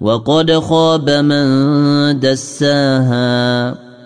وقد خاب من دساها